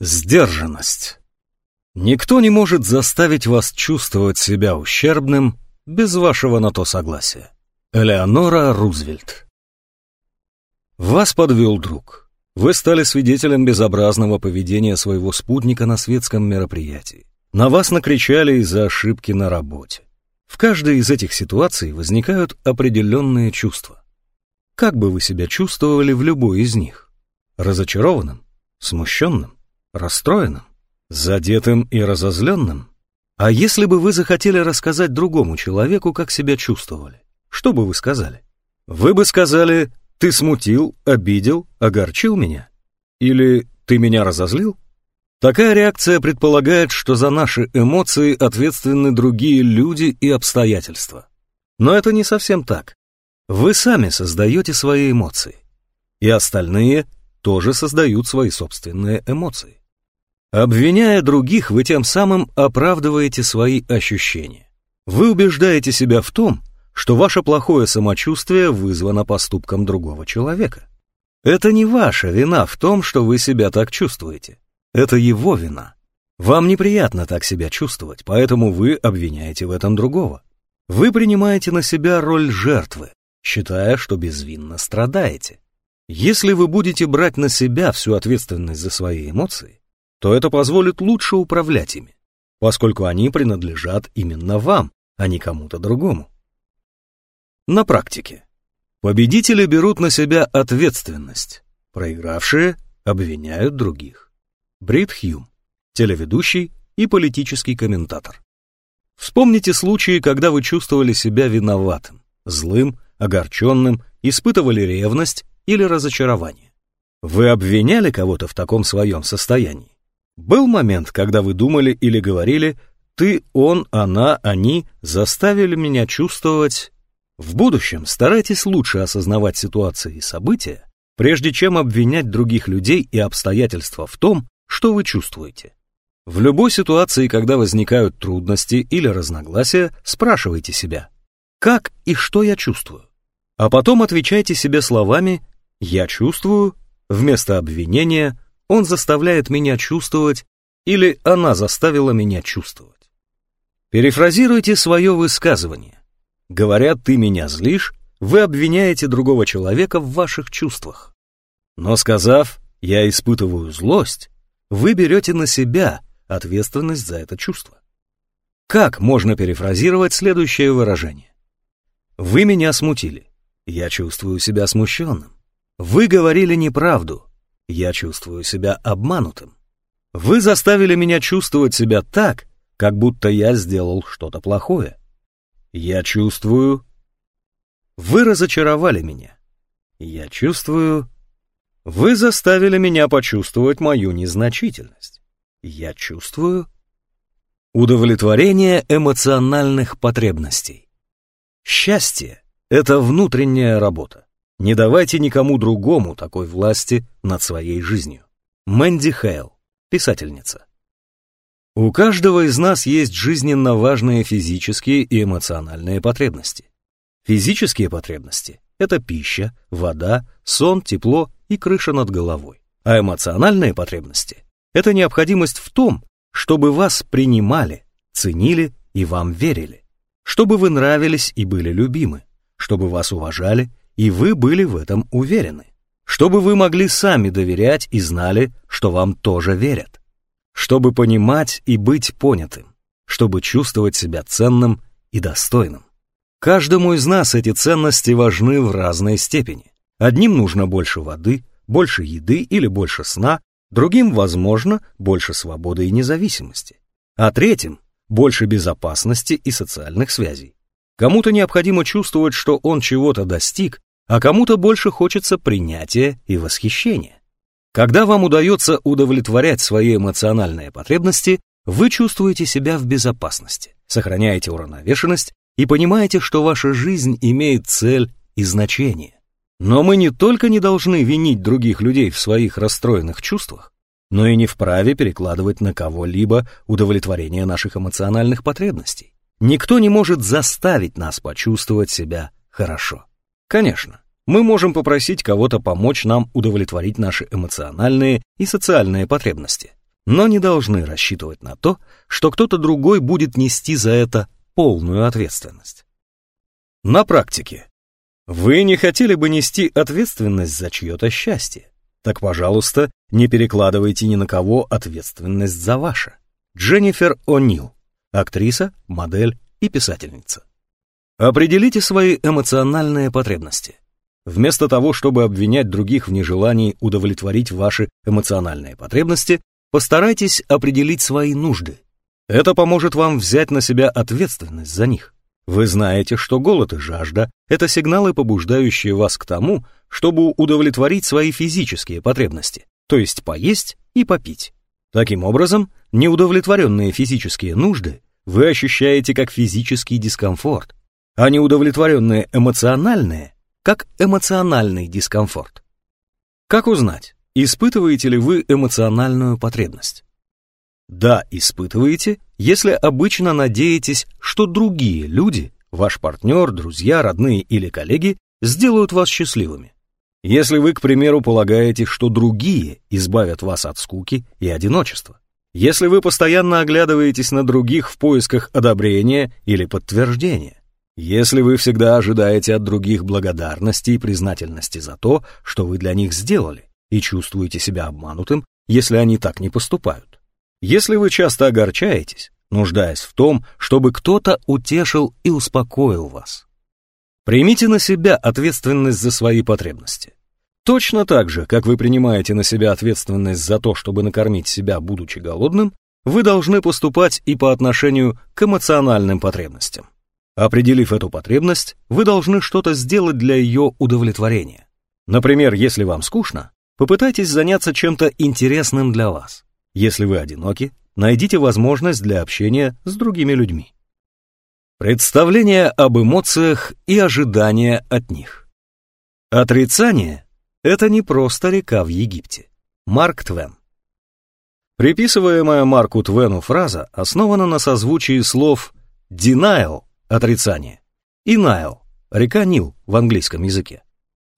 Сдержанность. Никто не может заставить вас чувствовать себя ущербным без вашего на то согласия. Элеонора Рузвельт. Вас подвел друг. Вы стали свидетелем безобразного поведения своего спутника на светском мероприятии. На вас накричали из-за ошибки на работе. В каждой из этих ситуаций возникают определенные чувства. Как бы вы себя чувствовали в любой из них? Разочарованным? Смущенным? Расстроенным? Задетым и разозленным? А если бы вы захотели рассказать другому человеку, как себя чувствовали, что бы вы сказали? Вы бы сказали «ты смутил, обидел, огорчил меня» или «ты меня разозлил»? Такая реакция предполагает, что за наши эмоции ответственны другие люди и обстоятельства. Но это не совсем так. Вы сами создаете свои эмоции, и остальные тоже создают свои собственные эмоции. Обвиняя других, вы тем самым оправдываете свои ощущения. Вы убеждаете себя в том, что ваше плохое самочувствие вызвано поступком другого человека. Это не ваша вина в том, что вы себя так чувствуете. Это его вина. Вам неприятно так себя чувствовать, поэтому вы обвиняете в этом другого. Вы принимаете на себя роль жертвы, считая, что безвинно страдаете. Если вы будете брать на себя всю ответственность за свои эмоции, то это позволит лучше управлять ими, поскольку они принадлежат именно вам, а не кому-то другому. На практике. Победители берут на себя ответственность, проигравшие обвиняют других. Брит Хьюм, телеведущий и политический комментатор. Вспомните случаи, когда вы чувствовали себя виноватым, злым огорченным, испытывали ревность или разочарование. Вы обвиняли кого-то в таком своем состоянии? Был момент, когда вы думали или говорили «ты, он, она, они заставили меня чувствовать...» В будущем старайтесь лучше осознавать ситуации и события, прежде чем обвинять других людей и обстоятельства в том, что вы чувствуете. В любой ситуации, когда возникают трудности или разногласия, спрашивайте себя, как и что я чувствую? А потом отвечайте себе словами «я чувствую», вместо обвинения «он заставляет меня чувствовать» или «она заставила меня чувствовать». Перефразируйте свое высказывание. Говоря «ты меня злишь», вы обвиняете другого человека в ваших чувствах. Но сказав «я испытываю злость», вы берете на себя ответственность за это чувство. Как можно перефразировать следующее выражение? Вы меня смутили. Я чувствую себя смущенным. Вы говорили неправду. Я чувствую себя обманутым. Вы заставили меня чувствовать себя так, как будто я сделал что-то плохое. Я чувствую... Вы разочаровали меня. Я чувствую... Вы заставили меня почувствовать мою незначительность. Я чувствую... Удовлетворение эмоциональных потребностей. Счастье — это внутренняя работа. Не давайте никому другому такой власти над своей жизнью. Мэнди Хейл, писательница. У каждого из нас есть жизненно важные физические и эмоциональные потребности. Физические потребности — это пища, вода, сон, тепло и крыша над головой. А эмоциональные потребности — это необходимость в том, чтобы вас принимали, ценили и вам верили чтобы вы нравились и были любимы, чтобы вас уважали, и вы были в этом уверены, чтобы вы могли сами доверять и знали, что вам тоже верят, чтобы понимать и быть понятым, чтобы чувствовать себя ценным и достойным. Каждому из нас эти ценности важны в разной степени. Одним нужно больше воды, больше еды или больше сна, другим, возможно, больше свободы и независимости, а третьим больше безопасности и социальных связей. Кому-то необходимо чувствовать, что он чего-то достиг, а кому-то больше хочется принятия и восхищения. Когда вам удается удовлетворять свои эмоциональные потребности, вы чувствуете себя в безопасности, сохраняете уравновешенность и понимаете, что ваша жизнь имеет цель и значение. Но мы не только не должны винить других людей в своих расстроенных чувствах, но и не вправе перекладывать на кого-либо удовлетворение наших эмоциональных потребностей. Никто не может заставить нас почувствовать себя хорошо. Конечно, мы можем попросить кого-то помочь нам удовлетворить наши эмоциональные и социальные потребности. но не должны рассчитывать на то, что кто-то другой будет нести за это полную ответственность. На практике. Вы не хотели бы нести ответственность за чье-то счастье? Так, пожалуйста, не перекладывайте ни на кого ответственность за ваше. Дженнифер О'Нил, актриса, модель и писательница. Определите свои эмоциональные потребности. Вместо того, чтобы обвинять других в нежелании удовлетворить ваши эмоциональные потребности, постарайтесь определить свои нужды. Это поможет вам взять на себя ответственность за них. Вы знаете, что голод и жажда – это сигналы, побуждающие вас к тому, чтобы удовлетворить свои физические потребности, то есть поесть и попить. Таким образом, неудовлетворенные физические нужды вы ощущаете как физический дискомфорт, а неудовлетворенные эмоциональные как эмоциональный дискомфорт. Как узнать, испытываете ли вы эмоциональную потребность? Да, испытываете, если обычно надеетесь, что другие люди, ваш партнер, друзья, родные или коллеги, сделают вас счастливыми. Если вы, к примеру, полагаете, что другие избавят вас от скуки и одиночества. Если вы постоянно оглядываетесь на других в поисках одобрения или подтверждения. Если вы всегда ожидаете от других благодарности и признательности за то, что вы для них сделали, и чувствуете себя обманутым, если они так не поступают. Если вы часто огорчаетесь, нуждаясь в том, чтобы кто-то утешил и успокоил вас. Примите на себя ответственность за свои потребности. Точно так же, как вы принимаете на себя ответственность за то, чтобы накормить себя, будучи голодным, вы должны поступать и по отношению к эмоциональным потребностям. Определив эту потребность, вы должны что-то сделать для ее удовлетворения. Например, если вам скучно, попытайтесь заняться чем-то интересным для вас. Если вы одиноки, найдите возможность для общения с другими людьми. Представление об эмоциях и ожидания от них. Отрицание – это не просто река в Египте. Марк Твен. Приписываемая Марку Твену фраза основана на созвучии слов denial отрицание, и Найл, река Нил в английском языке.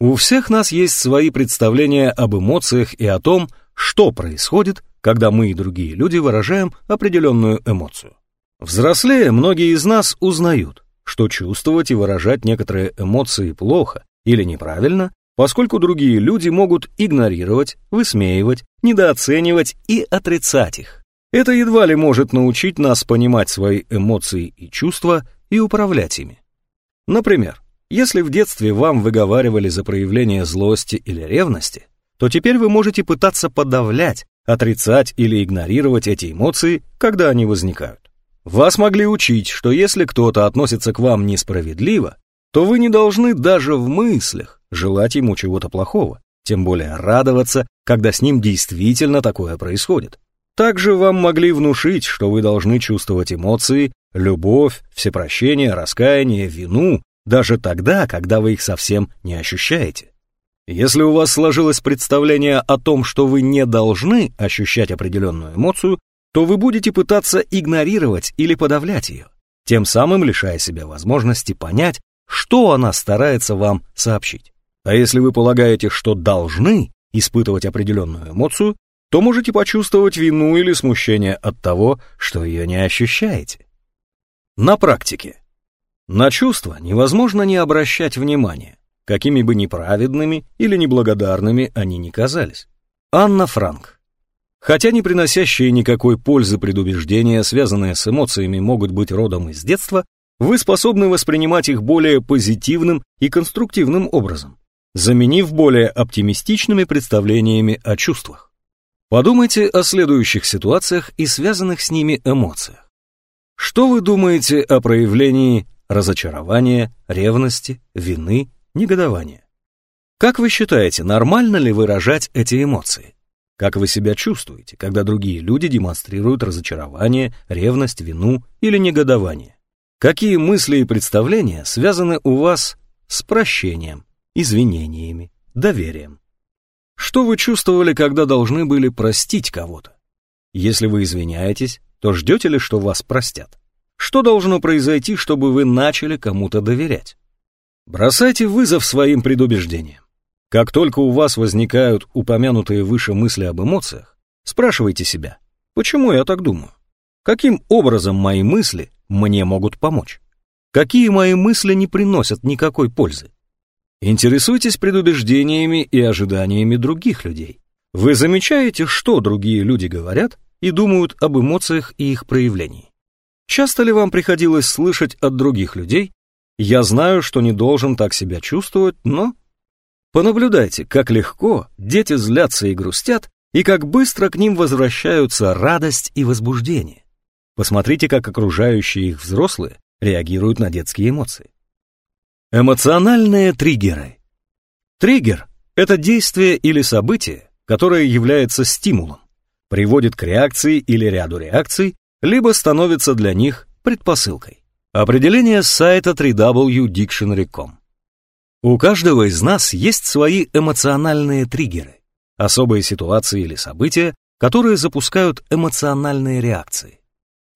У всех нас есть свои представления об эмоциях и о том, что происходит, когда мы и другие люди выражаем определенную эмоцию. Взрослее многие из нас узнают, что чувствовать и выражать некоторые эмоции плохо или неправильно, поскольку другие люди могут игнорировать, высмеивать, недооценивать и отрицать их. Это едва ли может научить нас понимать свои эмоции и чувства и управлять ими. Например, если в детстве вам выговаривали за проявление злости или ревности, то теперь вы можете пытаться подавлять, отрицать или игнорировать эти эмоции, когда они возникают. Вас могли учить, что если кто-то относится к вам несправедливо, то вы не должны даже в мыслях желать ему чего-то плохого, тем более радоваться, когда с ним действительно такое происходит. Также вам могли внушить, что вы должны чувствовать эмоции, любовь, всепрощение, раскаяние, вину, даже тогда, когда вы их совсем не ощущаете. Если у вас сложилось представление о том, что вы не должны ощущать определенную эмоцию, то вы будете пытаться игнорировать или подавлять ее, тем самым лишая себя возможности понять, что она старается вам сообщить. А если вы полагаете, что должны испытывать определенную эмоцию, то можете почувствовать вину или смущение от того, что ее не ощущаете. На практике. На чувства невозможно не обращать внимания, какими бы неправедными или неблагодарными они ни казались. Анна Франк. Хотя не приносящие никакой пользы предубеждения, связанные с эмоциями, могут быть родом из детства, вы способны воспринимать их более позитивным и конструктивным образом, заменив более оптимистичными представлениями о чувствах. Подумайте о следующих ситуациях и связанных с ними эмоциях. Что вы думаете о проявлении разочарования, ревности, вины, негодования? Как вы считаете, нормально ли выражать эти эмоции? Как вы себя чувствуете, когда другие люди демонстрируют разочарование, ревность, вину или негодование? Какие мысли и представления связаны у вас с прощением, извинениями, доверием? Что вы чувствовали, когда должны были простить кого-то? Если вы извиняетесь, то ждете ли, что вас простят? Что должно произойти, чтобы вы начали кому-то доверять? Бросайте вызов своим предубеждениям. Как только у вас возникают упомянутые выше мысли об эмоциях, спрашивайте себя, Почему я так думаю? Каким образом мои мысли мне могут помочь? Какие мои мысли не приносят никакой пользы? Интересуйтесь предубеждениями и ожиданиями других людей. Вы замечаете, что другие люди говорят и думают об эмоциях и их проявлении? Часто ли вам приходилось слышать от других людей «я знаю, что не должен так себя чувствовать, но...» Понаблюдайте, как легко дети злятся и грустят, и как быстро к ним возвращаются радость и возбуждение. Посмотрите, как окружающие их взрослые реагируют на детские эмоции. Эмоциональные триггеры. Триггер — это действие или событие, которое является стимулом, приводит к реакции или ряду реакций, либо становится для них предпосылкой. Определение с сайта www.dictionary.com. У каждого из нас есть свои эмоциональные триггеры, особые ситуации или события, которые запускают эмоциональные реакции.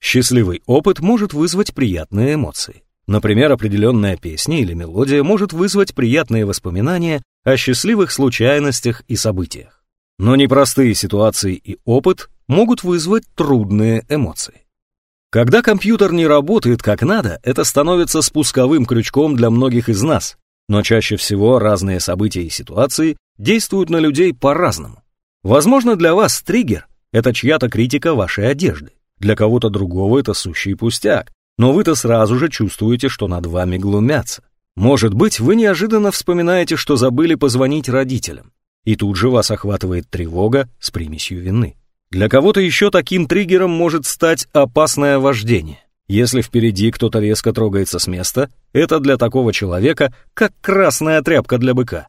Счастливый опыт может вызвать приятные эмоции. Например, определенная песня или мелодия может вызвать приятные воспоминания о счастливых случайностях и событиях. Но непростые ситуации и опыт могут вызвать трудные эмоции. Когда компьютер не работает как надо, это становится спусковым крючком для многих из нас, но чаще всего разные события и ситуации действуют на людей по-разному. Возможно, для вас триггер — это чья-то критика вашей одежды, для кого-то другого это сущий пустяк, но вы-то сразу же чувствуете, что над вами глумятся. Может быть, вы неожиданно вспоминаете, что забыли позвонить родителям, и тут же вас охватывает тревога с примесью вины. Для кого-то еще таким триггером может стать опасное вождение. Если впереди кто-то резко трогается с места, это для такого человека как красная тряпка для быка.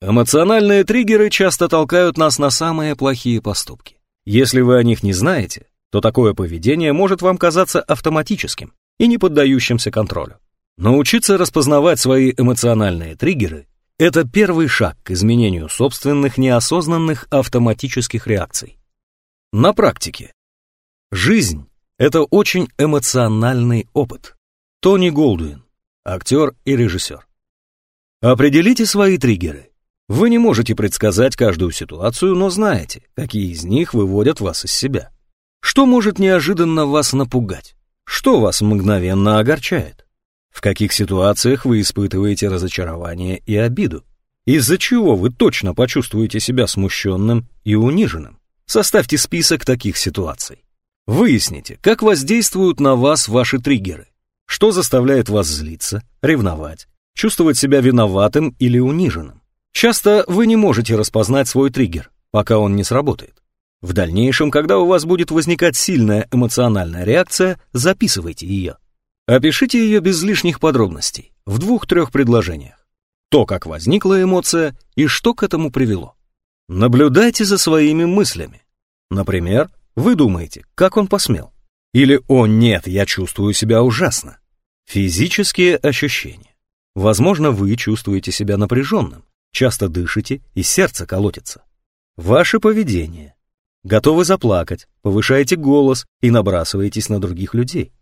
Эмоциональные триггеры часто толкают нас на самые плохие поступки. Если вы о них не знаете, то такое поведение может вам казаться автоматическим, и не поддающимся контролю. Научиться распознавать свои эмоциональные триггеры – это первый шаг к изменению собственных неосознанных автоматических реакций. На практике. Жизнь – это очень эмоциональный опыт. Тони Голдуин, актер и режиссер. Определите свои триггеры. Вы не можете предсказать каждую ситуацию, но знаете, какие из них выводят вас из себя. Что может неожиданно вас напугать? Что вас мгновенно огорчает? В каких ситуациях вы испытываете разочарование и обиду? Из-за чего вы точно почувствуете себя смущенным и униженным? Составьте список таких ситуаций. Выясните, как воздействуют на вас ваши триггеры. Что заставляет вас злиться, ревновать, чувствовать себя виноватым или униженным. Часто вы не можете распознать свой триггер, пока он не сработает. В дальнейшем, когда у вас будет возникать сильная эмоциональная реакция, записывайте ее. Опишите ее без лишних подробностей, в двух-трех предложениях. То, как возникла эмоция и что к этому привело. Наблюдайте за своими мыслями. Например, вы думаете, как он посмел? Или «О нет, я чувствую себя ужасно». Физические ощущения. Возможно, вы чувствуете себя напряженным, часто дышите и сердце колотится. Ваше поведение. Готовы заплакать, повышаете голос и набрасываетесь на других людей.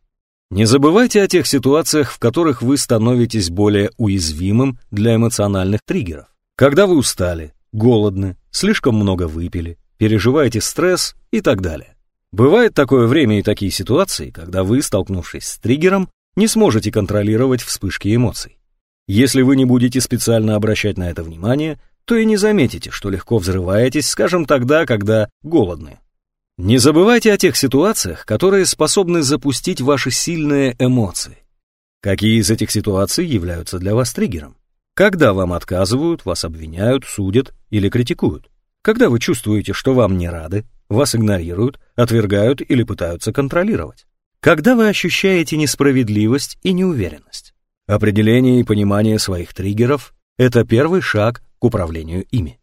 Не забывайте о тех ситуациях, в которых вы становитесь более уязвимым для эмоциональных триггеров. Когда вы устали, голодны, слишком много выпили, переживаете стресс и так далее. Бывает такое время и такие ситуации, когда вы, столкнувшись с триггером, не сможете контролировать вспышки эмоций. Если вы не будете специально обращать на это внимание, то и не заметите, что легко взрываетесь, скажем, тогда, когда голодны. Не забывайте о тех ситуациях, которые способны запустить ваши сильные эмоции. Какие из этих ситуаций являются для вас триггером? Когда вам отказывают, вас обвиняют, судят или критикуют? Когда вы чувствуете, что вам не рады, вас игнорируют, отвергают или пытаются контролировать? Когда вы ощущаете несправедливость и неуверенность? Определение и понимание своих триггеров – это первый шаг к управлению ими.